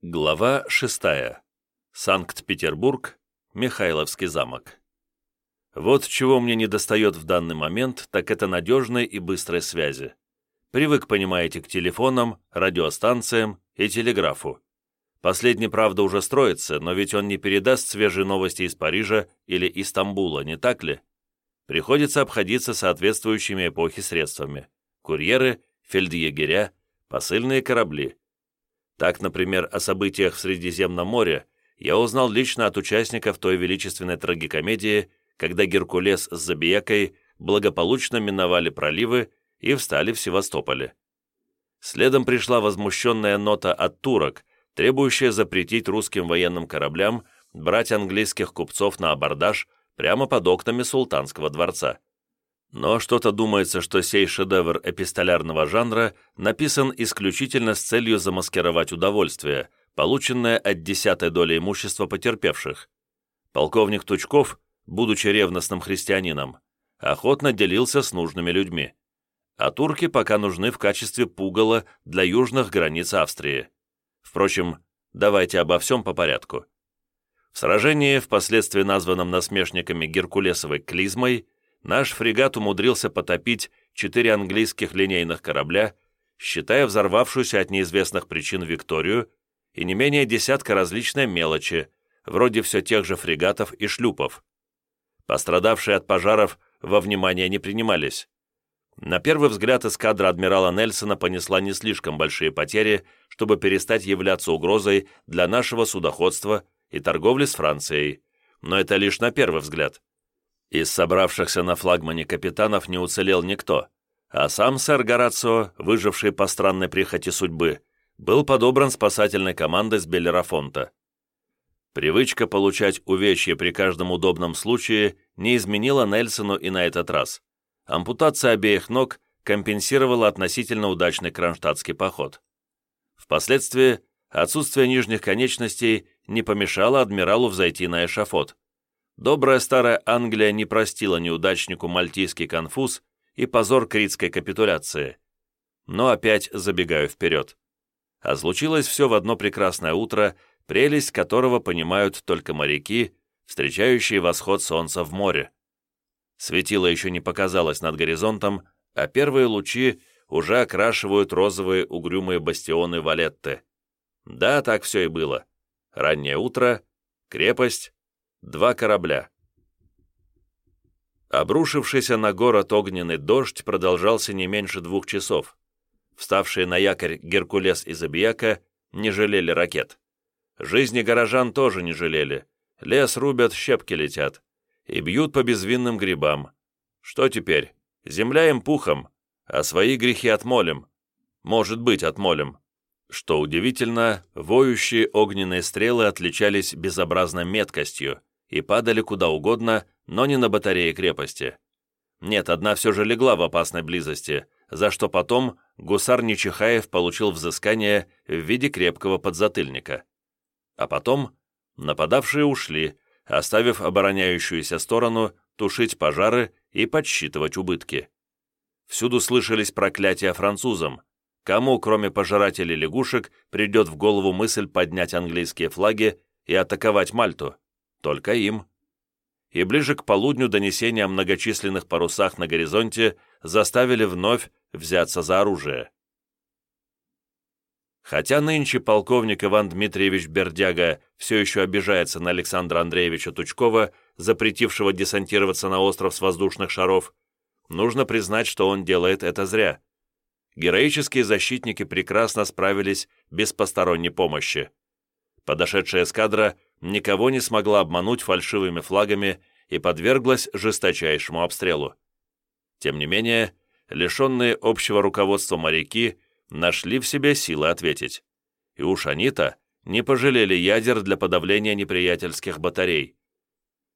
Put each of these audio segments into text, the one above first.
Глава 6. Санкт-Петербург, Михайловский замок. Вот чего мне недостает в данный момент, так это надежной и быстрой связи. Привык, понимаете, к телефонам, радиостанциям и телеграфу. Последний, правда, уже строится, но ведь он не передаст свежие новости из Парижа или из не так ли? Приходится обходиться соответствующими эпохи средствами. Курьеры, фельдъегеря, посыльные корабли – так, например, о событиях в Средиземном море я узнал лично от участников той величественной трагикомедии, когда Геркулес с Забиякой благополучно миновали проливы и встали в Севастополе. Следом пришла возмущенная нота от турок, требующая запретить русским военным кораблям брать английских купцов на абордаж прямо под окнами султанского дворца. Но что-то думается, что сей шедевр эпистолярного жанра написан исключительно с целью замаскировать удовольствие, полученное от десятой доли имущества потерпевших. Полковник Тучков, будучи ревностным христианином, охотно делился с нужными людьми. А турки пока нужны в качестве пугала для южных границ Австрии. Впрочем, давайте обо всем по порядку. В сражении, впоследствии названном насмешниками Геркулесовой клизмой, наш фрегат умудрился потопить четыре английских линейных корабля, считая взорвавшуюся от неизвестных причин Викторию и не менее десятка различной мелочи, вроде все тех же фрегатов и шлюпов. Пострадавшие от пожаров во внимание не принимались. На первый взгляд эскадра адмирала Нельсона понесла не слишком большие потери, чтобы перестать являться угрозой для нашего судоходства и торговли с Францией, но это лишь на первый взгляд. Из собравшихся на флагмане капитанов не уцелел никто, а сам сэр Горацио, выживший по странной прихоти судьбы, был подобран спасательной командой с Белерафонта. Привычка получать увечья при каждом удобном случае не изменила Нельсону и на этот раз. Ампутация обеих ног компенсировала относительно удачный кронштадтский поход. Впоследствии отсутствие нижних конечностей не помешало адмиралу взойти на эшафот. Добрая старая Англия не простила неудачнику мальтийский конфуз и позор критской капитуляции. Но опять забегаю вперед. А случилось все в одно прекрасное утро, прелесть которого понимают только моряки, встречающие восход солнца в море. Светило еще не показалось над горизонтом, а первые лучи уже окрашивают розовые угрюмые бастионы Валетты. Да, так все и было. Раннее утро, крепость, Два корабля. Обрушившийся на город огненный дождь продолжался не меньше двух часов. Вставшие на якорь Геркулес и Забияка не жалели ракет. Жизни горожан тоже не жалели. Лес рубят, щепки летят. И бьют по безвинным грибам. Что теперь? Земля им пухом, а свои грехи отмолим. Может быть, отмолим. Что удивительно, воющие огненные стрелы отличались безобразной меткостью, и падали куда угодно, но не на батарее крепости. Нет, одна все же легла в опасной близости, за что потом гусар Нечихаев получил взыскание в виде крепкого подзатыльника. А потом нападавшие ушли, оставив обороняющуюся сторону тушить пожары и подсчитывать убытки. Всюду слышались проклятия французам. Кому, кроме пожирателей лягушек, придет в голову мысль поднять английские флаги и атаковать Мальту? Только им. И ближе к полудню донесения о многочисленных парусах на горизонте заставили вновь взяться за оружие. Хотя нынче полковник Иван Дмитриевич Бердяга все еще обижается на Александра Андреевича Тучкова, запретившего десантироваться на остров с воздушных шаров, нужно признать, что он делает это зря. Героические защитники прекрасно справились без посторонней помощи. Подошедшая эскадра никого не смогла обмануть фальшивыми флагами и подверглась жесточайшему обстрелу. Тем не менее, лишенные общего руководства моряки нашли в себе силы ответить. И уж они-то не пожалели ядер для подавления неприятельских батарей.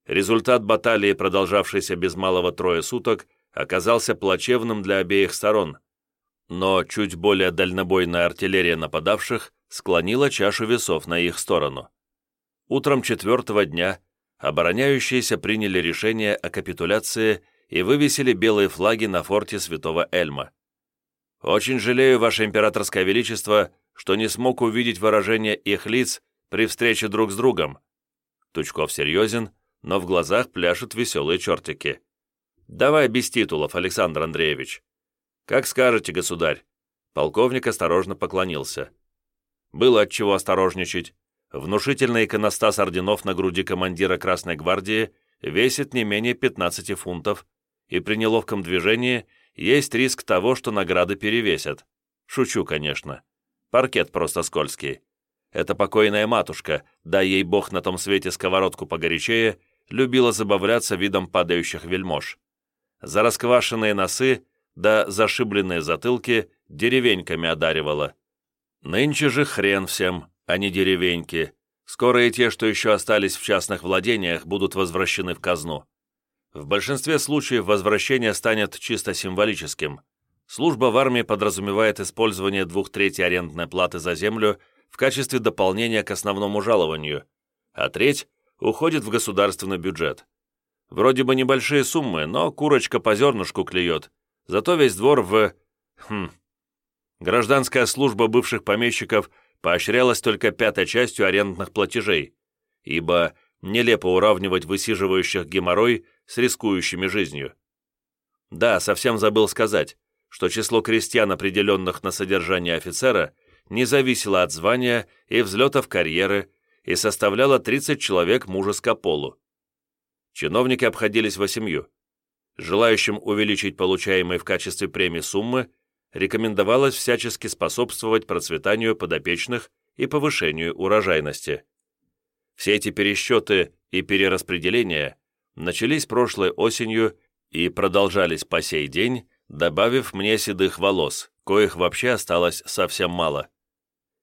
Результат баталии, продолжавшейся без малого трое суток, оказался плачевным для обеих сторон. Но чуть более дальнобойная артиллерия нападавших склонила чашу весов на их сторону. Утром четвертого дня обороняющиеся приняли решение о капитуляции и вывесили белые флаги на форте Святого Эльма. «Очень жалею, Ваше Императорское Величество, что не смог увидеть выражение их лиц при встрече друг с другом. Тучков серьезен, но в глазах пляшут веселые чертики. «Давай без титулов, Александр Андреевич». «Как скажете, государь». Полковник осторожно поклонился. Было от чего осторожничать. Внушительный иконостас орденов на груди командира Красной Гвардии весит не менее 15 фунтов, и при неловком движении есть риск того, что награды перевесят. Шучу, конечно. Паркет просто скользкий. Эта покойная матушка, дай ей бог на том свете сковородку погорячее, любила забавляться видом падающих вельмож. За расквашенные носы да зашибленные затылки деревеньками одаривала. Нынче же хрен всем, а не деревеньки. Скоро и те, что еще остались в частных владениях, будут возвращены в казну. В большинстве случаев возвращение станет чисто символическим. Служба в армии подразумевает использование двух третей арендной платы за землю в качестве дополнения к основному жалованию, а треть уходит в государственный бюджет. Вроде бы небольшие суммы, но курочка по зернышку клюет, зато весь двор в... Хм. Гражданская служба бывших помещиков поощрялась только пятой частью арендных платежей, ибо нелепо уравнивать высиживающих геморрой с рискующими жизнью. Да, совсем забыл сказать, что число крестьян, определенных на содержание офицера, не зависело от звания и взлетов карьеры и составляло 30 человек мужеско полу. Чиновники обходились восемью. Желающим увеличить получаемые в качестве премии суммы рекомендовалось всячески способствовать процветанию подопечных и повышению урожайности. Все эти пересчеты и перераспределения начались прошлой осенью и продолжались по сей день, добавив мне седых волос, коих вообще осталось совсем мало.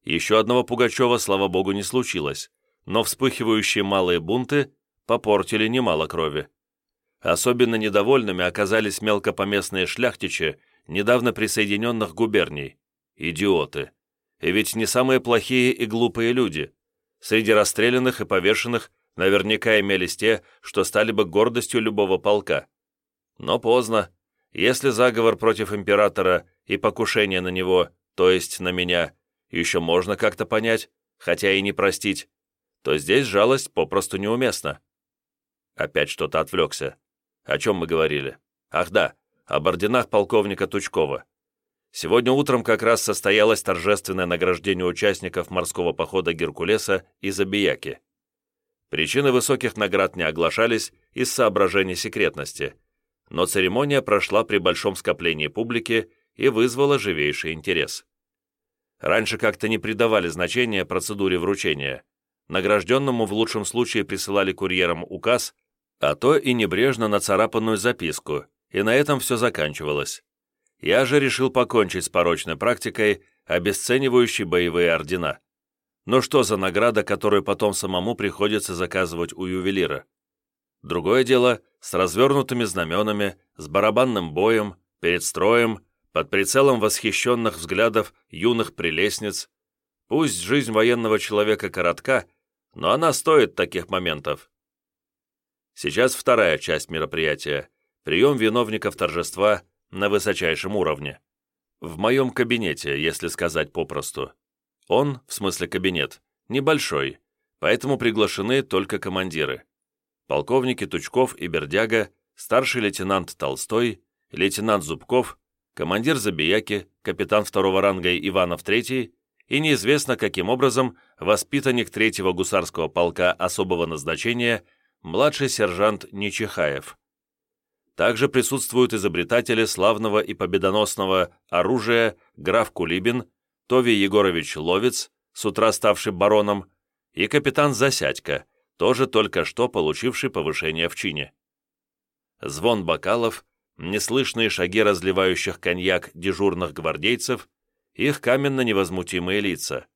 Еще одного Пугачева, слава богу, не случилось, но вспыхивающие малые бунты попортили немало крови. Особенно недовольными оказались мелкопоместные шляхтичи, недавно присоединенных губерний. Идиоты. И ведь не самые плохие и глупые люди. Среди расстрелянных и повешенных наверняка имелись те, что стали бы гордостью любого полка. Но поздно. Если заговор против императора и покушение на него, то есть на меня, еще можно как-то понять, хотя и не простить, то здесь жалость попросту неуместна. Опять что-то отвлекся. О чем мы говорили? Ах да, об орденах полковника Тучкова. Сегодня утром как раз состоялось торжественное награждение участников морского похода Геркулеса и Забияки. Причины высоких наград не оглашались из соображений секретности, но церемония прошла при большом скоплении публики и вызвала живейший интерес. Раньше как-то не придавали значения процедуре вручения. Награжденному в лучшем случае присылали курьером указ, а то и небрежно нацарапанную записку, и на этом все заканчивалось. Я же решил покончить с порочной практикой, обесценивающей боевые ордена. Но что за награда, которую потом самому приходится заказывать у ювелира? Другое дело с развернутыми знаменами, с барабанным боем, перед строем, под прицелом восхищенных взглядов юных прелестниц. Пусть жизнь военного человека коротка, но она стоит таких моментов. Сейчас вторая часть мероприятия – прием виновников торжества на высочайшем уровне. В моем кабинете, если сказать попросту. Он, в смысле кабинет, небольшой, поэтому приглашены только командиры. Полковники Тучков и Бердяга, старший лейтенант Толстой, лейтенант Зубков командир Забияки, капитан второго ранга Иванов III и неизвестно каким образом воспитанник третьего гусарского полка особого назначения младший сержант Нечихаев. Также присутствуют изобретатели славного и победоносного оружия граф Кулибин, Тови Егорович Ловец, с утра ставший бароном, и капитан Засядько, тоже только что получивший повышение в чине. Звон бокалов, неслышные шаги разливающих коньяк дежурных гвардейцев, их каменно-невозмутимые лица.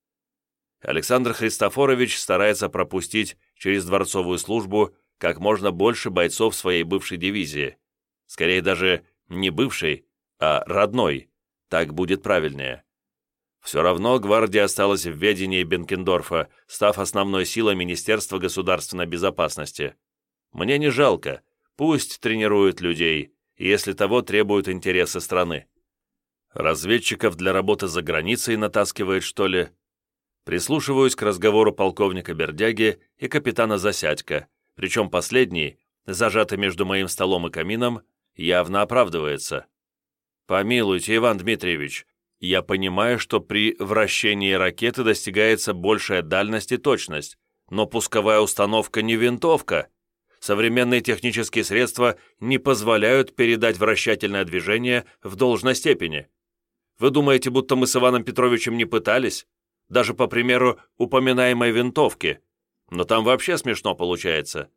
Александр Христофорович старается пропустить через дворцовую службу как можно больше бойцов своей бывшей дивизии. Скорее даже не бывшей, а родной. Так будет правильнее. Все равно гвардия осталась в ведении Бенкендорфа, став основной силой Министерства государственной безопасности. Мне не жалко, пусть тренируют людей, если того требуют интересы страны. Разведчиков для работы за границей натаскивает, что ли? Прислушиваюсь к разговору полковника Бердяги и капитана Засядько, причем последний, зажатый между моим столом и камином, явно оправдывается. «Помилуйте, Иван Дмитриевич, я понимаю, что при вращении ракеты достигается большая дальность и точность, но пусковая установка не винтовка. Современные технические средства не позволяют передать вращательное движение в должной степени. Вы думаете, будто мы с Иваном Петровичем не пытались? Даже по примеру упоминаемой винтовки. Но там вообще смешно получается.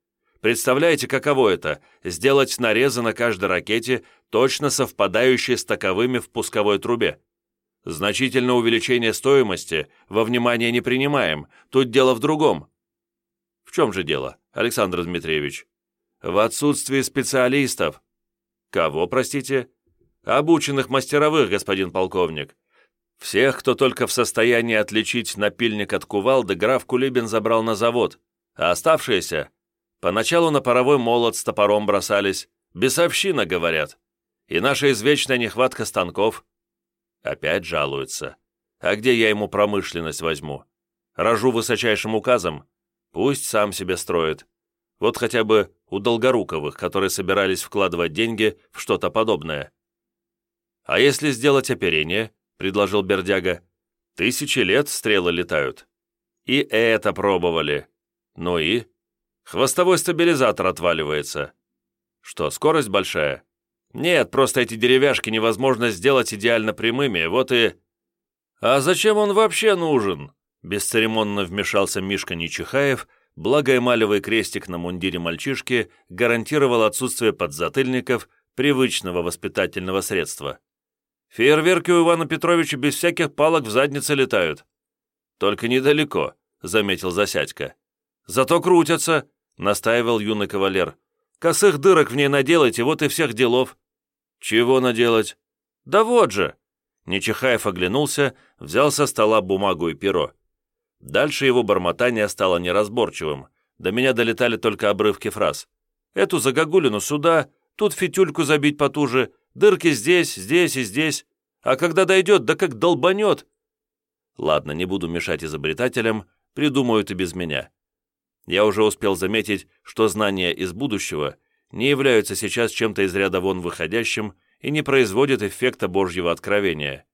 Представляете, каково это – сделать нарезы на каждой ракете, точно совпадающие с таковыми в пусковой трубе? Значительное увеличение стоимости во внимание не принимаем, тут дело в другом. В чем же дело, Александр Дмитриевич? В отсутствии специалистов. Кого, простите? Обученных мастеровых, господин полковник. Всех, кто только в состоянии отличить напильник от кувалды, граф Кулибин забрал на завод, а оставшиеся поначалу на паровой молот с топором бросались, бесовщина, говорят, и наша извечная нехватка станков. Опять жалуются. А где я ему промышленность возьму? Рожу высочайшим указом? Пусть сам себе строит. Вот хотя бы у Долгоруковых, которые собирались вкладывать деньги в что-то подобное. «А если сделать оперение?» — предложил Бердяга. «Тысячи лет стрелы летают». «И это пробовали». «Ну и?» «Хвостовой стабилизатор отваливается». «Что, скорость большая?» «Нет, просто эти деревяшки невозможно сделать идеально прямыми, вот и...» «А зачем он вообще нужен?» Бесцеремонно вмешался Мишка Нечихаев, благо эмалевый крестик на мундире мальчишки гарантировал отсутствие подзатыльников привычного воспитательного средства. Фейерверки у Ивана Петровича без всяких палок в заднице летают. Только недалеко, заметил Засядько. Зато крутятся, настаивал юный кавалер. Косых дырок в ней наделайте, вот и всех делов. Чего наделать? Да вот же. Нечихаев оглянулся, взял со стола бумагу и перо. Дальше его бормотание стало неразборчивым. До меня долетали только обрывки фраз. Эту загогулину сюда, тут фитюльку забить потуже, Дырки здесь, здесь и здесь. А когда дойдет, да как долбанет. Ладно, не буду мешать изобретателям, придумают и без меня. Я уже успел заметить, что знания из будущего не являются сейчас чем-то из ряда вон выходящим и не производят эффекта Божьего откровения.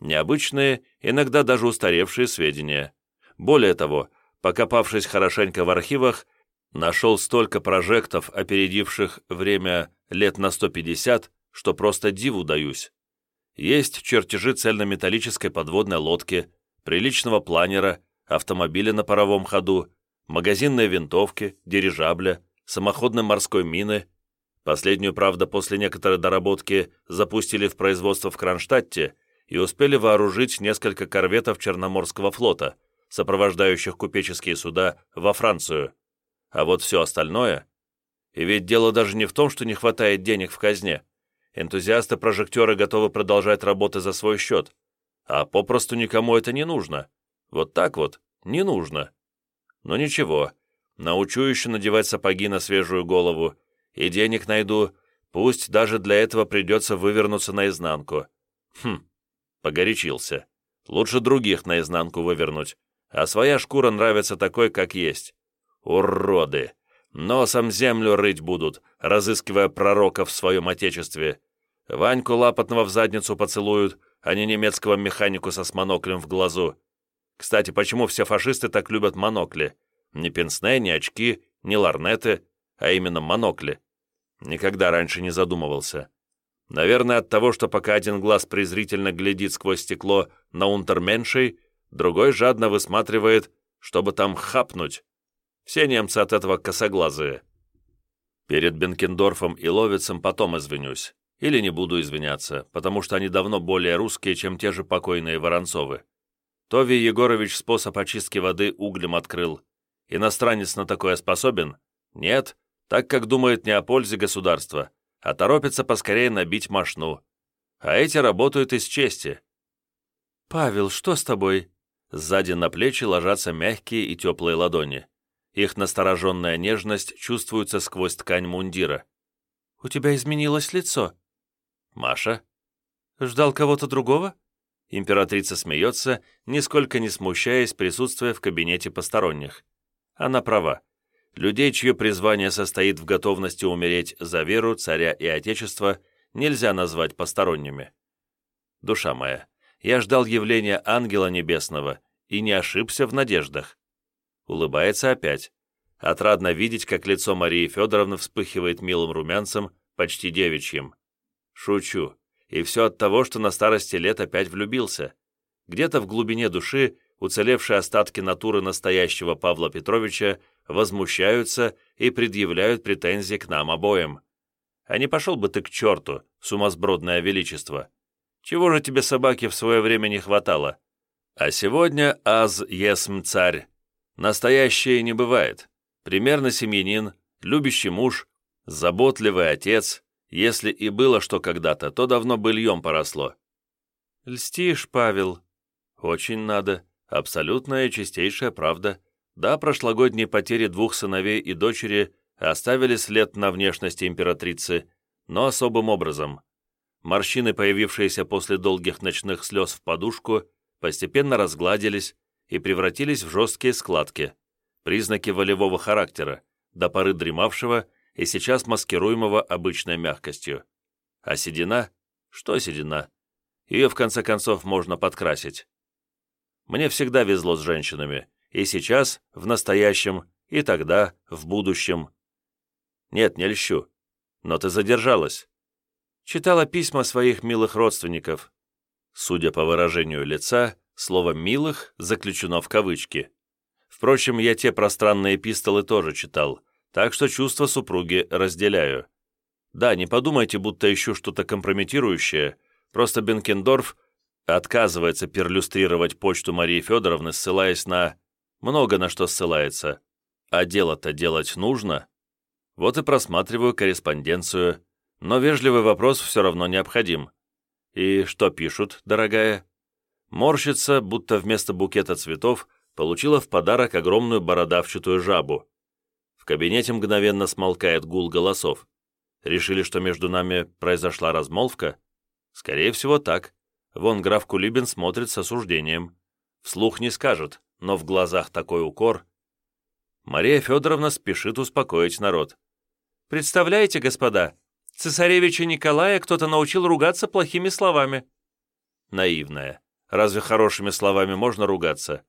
Необычные, иногда даже устаревшие сведения. Более того, покопавшись хорошенько в архивах, нашел столько прожектов, опередивших время лет на 150, что просто диву даюсь. Есть чертежи цельнометаллической подводной лодки, приличного планера, автомобиля на паровом ходу, магазинной винтовки, дирижабля, самоходной морской мины. Последнюю, правда, после некоторой доработки запустили в производство в Кронштадте и успели вооружить несколько корветов Черноморского флота, сопровождающих купеческие суда во Францию. А вот все остальное... И ведь дело даже не в том, что не хватает денег в казне, Энтузиасты-прожектеры готовы продолжать работы за свой счет, а попросту никому это не нужно. Вот так вот, не нужно. Но ничего, научу еще надевать сапоги на свежую голову, и денег найду, пусть даже для этого придется вывернуться наизнанку. Хм, погорячился. Лучше других наизнанку вывернуть, а своя шкура нравится такой, как есть. Уроды! Носом землю рыть будут, разыскивая пророка в своем отечестве. Ваньку лапотного в задницу поцелуют, а не немецкого механику со смоноклем в глазу. Кстати, почему все фашисты так любят монокли? Не пенсне, не очки, не ларнеты, а именно монокли. Никогда раньше не задумывался. Наверное, от того, что пока один глаз презрительно глядит сквозь стекло на унтерменшей, другой жадно высматривает, чтобы там хапнуть. Все немцы от этого косоглазые. Перед Бенкендорфом и Ловицем потом извинюсь. Или не буду извиняться, потому что они давно более русские, чем те же покойные Воронцовы. Тови Егорович способ очистки воды углем открыл. Иностранец на такое способен? Нет, так как думает не о пользе государства, а торопится поскорее набить мошну. А эти работают из чести. «Павел, что с тобой?» Сзади на плечи ложатся мягкие и теплые ладони. Их настороженная нежность чувствуется сквозь ткань мундира. «У тебя изменилось лицо». «Маша?» Ждал кого-то другого?» Императрица смеется, нисколько не смущаясь присутствия в кабинете посторонних. Она права. Людей, чье призвание состоит в готовности умереть за веру, царя и отечество, нельзя назвать посторонними. Душа моя, я ждал явления ангела небесного и не ошибся в надеждах. Улыбается опять. Отрадно видеть, как лицо Марии Федоровны вспыхивает милым румянцем, почти девичьим. Шучу. И все от того, что на старости лет опять влюбился. Где-то в глубине души уцелевшие остатки натуры настоящего Павла Петровича возмущаются и предъявляют претензии к нам обоим. А не пошел бы ты к черту, сумасбродное величество. Чего же тебе собаки в свое время не хватало? А сегодня аз есм царь. Настоящее не бывает. Примерно семьянин, любящий муж, заботливый отец, если и было что когда-то, то давно быльем поросло. «Льстишь, Павел?» «Очень надо. Абсолютная чистейшая правда. Да, прошлогодние потери двух сыновей и дочери оставили след на внешности императрицы, но особым образом. Морщины, появившиеся после долгих ночных слез в подушку, постепенно разгладились и превратились в жесткие складки, признаки волевого характера, до поры дремавшего и сейчас маскируемого обычной мягкостью. А седина? Что седина? Ее, в конце концов, можно подкрасить. Мне всегда везло с женщинами, и сейчас, в настоящем, и тогда, в будущем. Нет, не льщу. Но ты задержалась. Читала письма своих милых родственников. Судя по выражению лица, слово «милых» заключено в кавычки. Впрочем, я те пространные эпистолы тоже читал, так что чувства супруги разделяю. Да, не подумайте, будто ищу что-то компрометирующее, просто Бенкендорф отказывается перлюстрировать почту Марии Федоровны, ссылаясь на... Много на что ссылается. А дело-то делать нужно. Вот и просматриваю корреспонденцию, но вежливый вопрос все равно необходим. И что пишут, дорогая? Морщится, будто вместо букета цветов получила в подарок огромную бородавчатую жабу. Кабинете мгновенно смолкает гул голосов. Решили, что между нами произошла размолвка? Скорее всего, так. Вон граф Кулибин смотрит с осуждением. Вслух не скажет, но в глазах такой укор. Мария Федоровна спешит успокоить народ. «Представляете, господа, цесаревича Николая кто-то научил ругаться плохими словами». Наивная. Разве хорошими словами можно ругаться?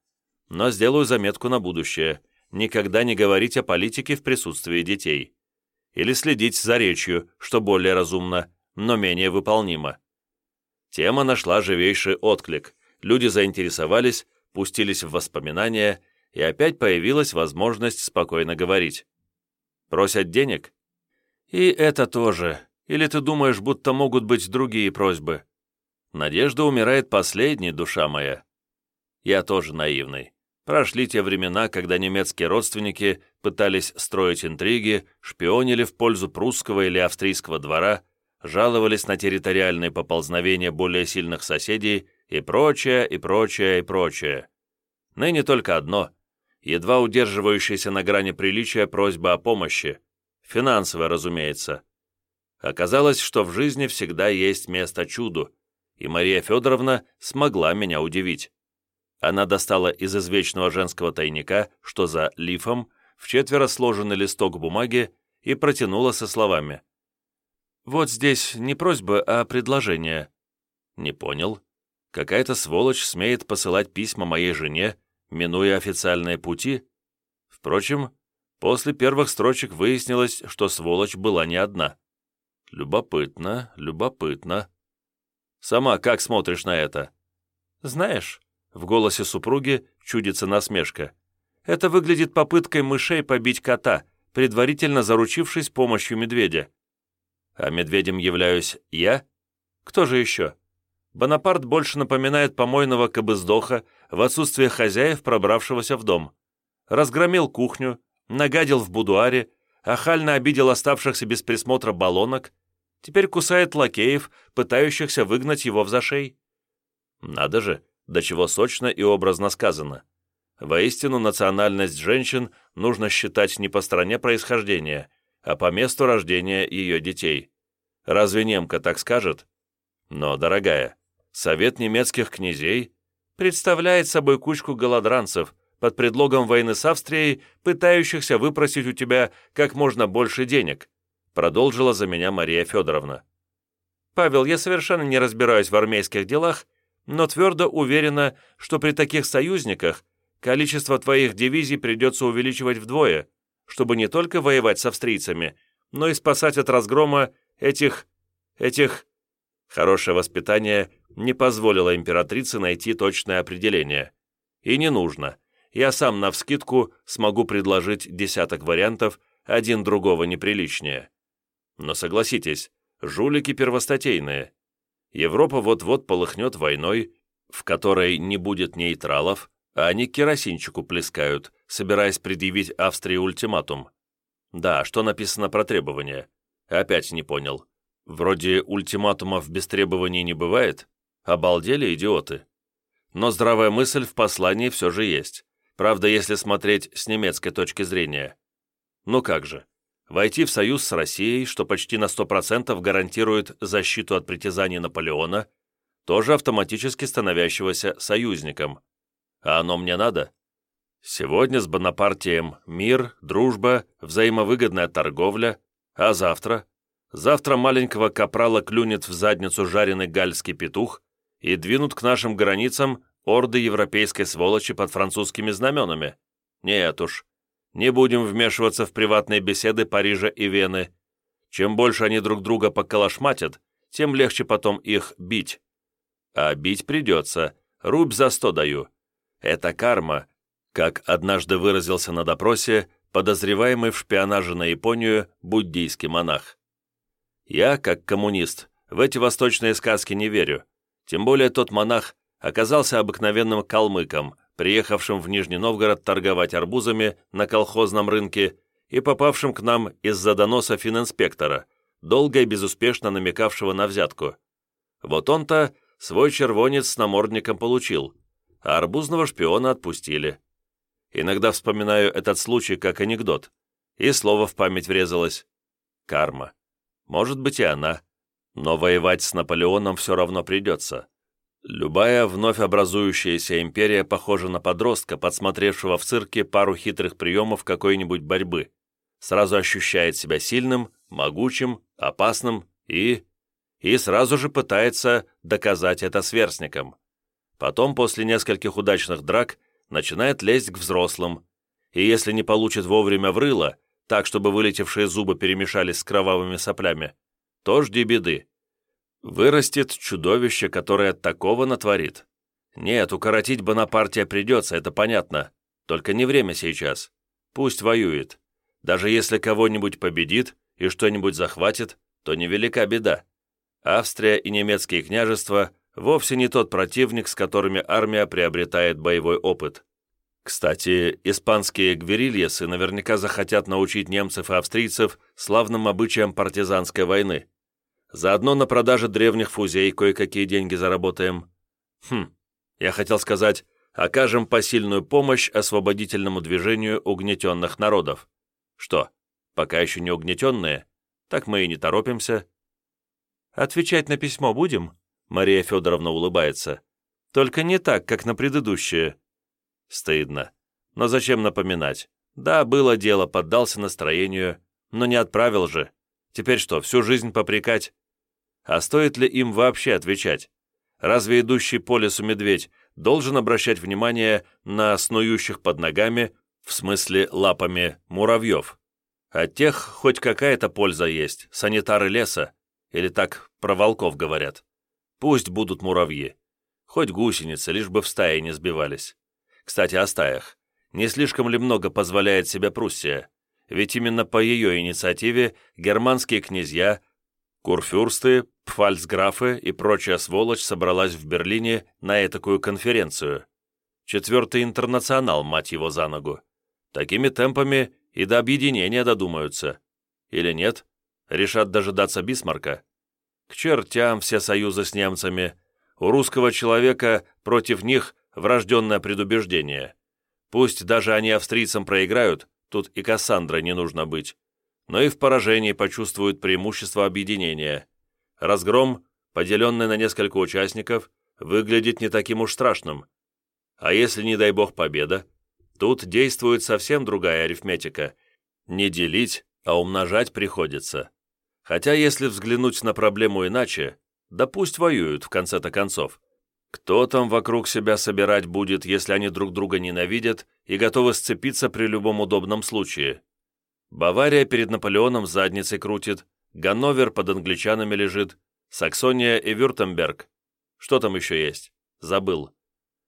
Но сделаю заметку на будущее никогда не говорить о политике в присутствии детей. Или следить за речью, что более разумно, но менее выполнимо. Тема нашла живейший отклик, люди заинтересовались, пустились в воспоминания, и опять появилась возможность спокойно говорить. Просят денег? И это тоже. Или ты думаешь, будто могут быть другие просьбы? Надежда умирает последней, душа моя. Я тоже наивный. Прошли те времена, когда немецкие родственники пытались строить интриги, шпионили в пользу прусского или австрийского двора, жаловались на территориальные поползновения более сильных соседей и прочее, и прочее, и прочее. Ныне только одно, едва удерживающаяся на грани приличия просьба о помощи, финансовая, разумеется. Оказалось, что в жизни всегда есть место чуду, и Мария Федоровна смогла меня удивить. Она достала из извечного женского тайника, что за лифом, в четверо сложенный листок бумаги и протянула со словами. «Вот здесь не просьба, а предложение». «Не понял. Какая-то сволочь смеет посылать письма моей жене, минуя официальные пути?» Впрочем, после первых строчек выяснилось, что сволочь была не одна. Любопытно, любопытно. Сама как смотришь на это? Знаешь, в голосе супруги чудится насмешка. Это выглядит попыткой мышей побить кота, предварительно заручившись помощью медведя. А медведем являюсь я? Кто же еще? Бонапарт больше напоминает помойного кобыздоха в отсутствие хозяев, пробравшегося в дом. Разгромил кухню, нагадил в будуаре, охально обидел оставшихся без присмотра баллонок, теперь кусает лакеев, пытающихся выгнать его в зашей. Надо же, до чего сочно и образно сказано. Воистину, национальность женщин нужно считать не по стране происхождения, а по месту рождения ее детей. Разве немка так скажет? Но, дорогая, Совет немецких князей представляет собой кучку голодранцев под предлогом войны с Австрией, пытающихся выпросить у тебя как можно больше денег, продолжила за меня Мария Федоровна. Павел, я совершенно не разбираюсь в армейских делах, но твердо уверена, что при таких союзниках количество твоих дивизий придется увеличивать вдвое, чтобы не только воевать с австрийцами, но и спасать от разгрома этих... этих... Хорошее воспитание не позволило императрице найти точное определение. И не нужно. Я сам навскидку смогу предложить десяток вариантов, один другого неприличнее. Но согласитесь, жулики первостатейные. Европа вот-вот полыхнет войной, в которой не будет нейтралов, а они керосинчику плескают, собираясь предъявить Австрии ультиматум. Да, что написано про требования? Опять не понял. Вроде ультиматумов без требований не бывает? Обалдели идиоты. Но здравая мысль в послании все же есть. Правда, если смотреть с немецкой точки зрения. Ну как же, войти в союз с Россией, что почти на 100% гарантирует защиту от притязаний Наполеона, тоже автоматически становящегося союзником. А оно мне надо? Сегодня с Бонапартием мир, дружба, взаимовыгодная торговля, а завтра? Завтра маленького капрала клюнет в задницу жареный гальский петух и двинут к нашим границам орды европейской сволочи под французскими знаменами. Нет уж, не будем вмешиваться в приватные беседы Парижа и Вены. Чем больше они друг друга поколошматят, тем легче потом их бить. А бить придется, рубь за сто даю. Это карма, как однажды выразился на допросе подозреваемый в шпионаже на Японию буддийский монах. Я, как коммунист, в эти восточные сказки не верю, тем более тот монах оказался обыкновенным калмыком, приехавшим в Нижний Новгород торговать арбузами на колхозном рынке и попавшим к нам из-за доноса фининспектора, долго и безуспешно намекавшего на взятку. Вот он-то свой червонец с намордником получил, а арбузного шпиона отпустили. Иногда вспоминаю этот случай как анекдот, и слово в память врезалось. Карма. Может быть и она. Но воевать с Наполеоном все равно придется. Любая вновь образующаяся империя похожа на подростка, подсмотревшего в цирке пару хитрых приемов какой-нибудь борьбы. Сразу ощущает себя сильным, могучим, опасным и... и сразу же пытается доказать это сверстникам. Потом, после нескольких удачных драк, начинает лезть к взрослым, и если не получит вовремя врыло, так, чтобы вылетевшие зубы перемешались с кровавыми соплями, то жди беды. Вырастет чудовище, которое такого натворит. Нет, укоротить Бонапартия придется, это понятно. Только не время сейчас. Пусть воюет. Даже если кого-нибудь победит и что-нибудь захватит, то невелика беда. Австрия и немецкие княжества вовсе не тот противник, с которыми армия приобретает боевой опыт. Кстати, испанские гверильесы наверняка захотят научить немцев и австрийцев славным обычаям партизанской войны. Заодно на продаже древних фузей кое-какие деньги заработаем. Хм, я хотел сказать, окажем посильную помощь освободительному движению угнетенных народов. Что, пока еще не угнетенные? Так мы и не торопимся. Отвечать на письмо будем? Мария Федоровна улыбается. Только не так, как на предыдущее. Стыдно. Но зачем напоминать? Да, было дело, поддался настроению, но не отправил же. Теперь что, всю жизнь попрекать? А стоит ли им вообще отвечать? Разве идущий по лесу медведь должен обращать внимание на снующих под ногами, в смысле лапами, муравьев? От тех хоть какая-то польза есть, санитары леса, или так про волков говорят. Пусть будут муравьи. Хоть гусеницы, лишь бы в стае не сбивались. Кстати, о стаях. Не слишком ли много позволяет себе Пруссия? Ведь именно по ее инициативе германские князья, курфюрсты, пфальцграфы и прочая сволочь собралась в Берлине на этакую конференцию. Четвертый интернационал, мать его за ногу. Такими темпами и до объединения додумаются. Или нет? Решат дожидаться Бисмарка? К чертям все союзы с немцами. У русского человека против них врожденное предубеждение. Пусть даже они австрийцам проиграют, тут и Кассандра не нужно быть, но и в поражении почувствуют преимущество объединения. Разгром поделенный на несколько участников, выглядит не таким уж страшным. А если, не дай бог, победа, тут действует совсем другая арифметика. Не делить, а умножать приходится. Хотя, если взглянуть на проблему иначе, да пусть воюют в конце-то концов. Кто там вокруг себя собирать будет, если они друг друга ненавидят и готовы сцепиться при любом удобном случае? Бавария перед Наполеоном задницей крутит, Ганновер под англичанами лежит, Саксония и Вюртемберг. Что там еще есть? Забыл.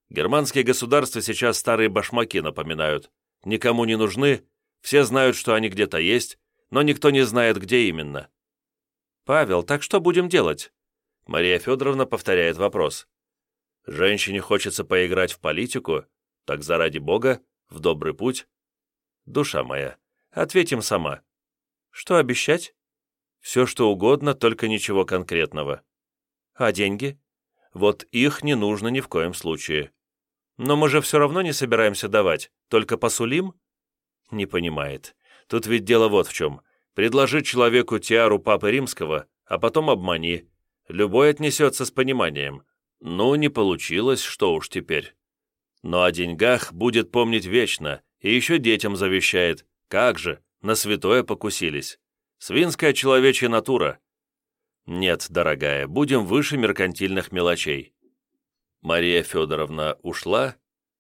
Германские государства сейчас старые башмаки напоминают. Никому не нужны, все знают, что они где-то есть, но никто не знает, где именно. «Павел, так что будем делать?» Мария Федоровна повторяет вопрос. «Женщине хочется поиграть в политику? Так заради Бога, в добрый путь?» «Душа моя, ответим сама». «Что обещать?» «Все, что угодно, только ничего конкретного». «А деньги?» «Вот их не нужно ни в коем случае». «Но мы же все равно не собираемся давать, только посулим?» Не понимает. Тут ведь дело вот в чем. Предложи человеку тиару Папы Римского, а потом обмани. Любой отнесется с пониманием. Ну, не получилось, что уж теперь. Но о деньгах будет помнить вечно, и еще детям завещает. Как же, на святое покусились. Свинская человечья натура. Нет, дорогая, будем выше меркантильных мелочей. Мария Федоровна ушла,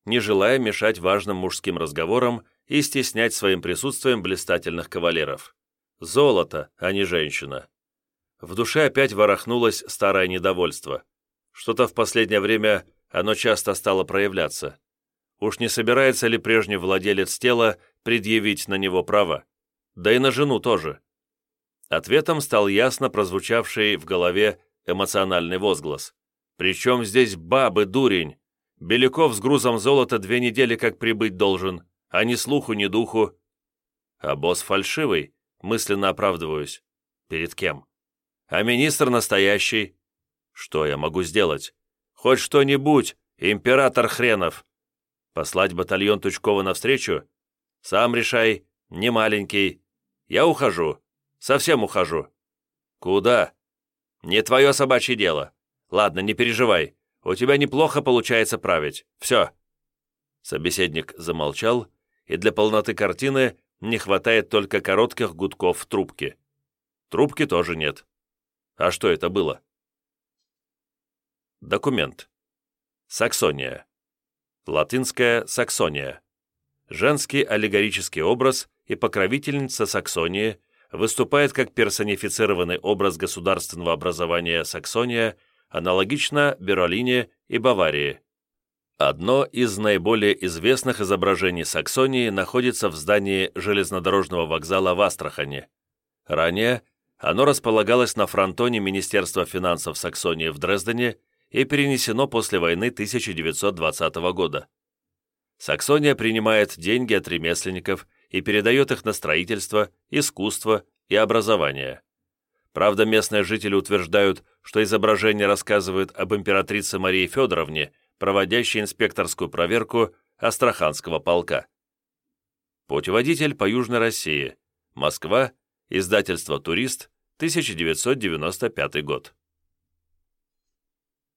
не желая мешать важным мужским разговорам и стеснять своим присутствием блистательных кавалеров. Золото, а не женщина. В душе опять ворохнулось старое недовольство. Что-то в последнее время оно часто стало проявляться. Уж не собирается ли прежний владелец тела предъявить на него право? Да и на жену тоже. Ответом стал ясно прозвучавший в голове эмоциональный возглас. «Причем здесь бабы, дурень? Беляков с грузом золота две недели как прибыть должен а ни слуху, ни духу. А босс фальшивый, мысленно оправдываюсь. Перед кем? А министр настоящий. Что я могу сделать? Хоть что-нибудь, император хренов. Послать батальон Тучкова навстречу? Сам решай, не маленький. Я ухожу, совсем ухожу. Куда? Не твое собачье дело. Ладно, не переживай, у тебя неплохо получается править. Все. Собеседник замолчал, и для полноты картины не хватает только коротких гудков в трубке. Трубки тоже нет. А что это было? Документ. Саксония. Латинская Саксония. Женский аллегорический образ и покровительница Саксонии выступает как персонифицированный образ государственного образования Саксония, аналогично Беролине и Баварии. Одно из наиболее известных изображений Саксонии находится в здании железнодорожного вокзала в Астрахани. Ранее оно располагалось на фронтоне Министерства финансов Саксонии в Дрездене и перенесено после войны 1920 года. Саксония принимает деньги от ремесленников и передает их на строительство, искусство и образование. Правда, местные жители утверждают, что изображение рассказывает об императрице Марии Федоровне, проводящий инспекторскую проверку Астраханского полка. Путеводитель по Южной России. Москва. Издательство «Турист», 1995 год.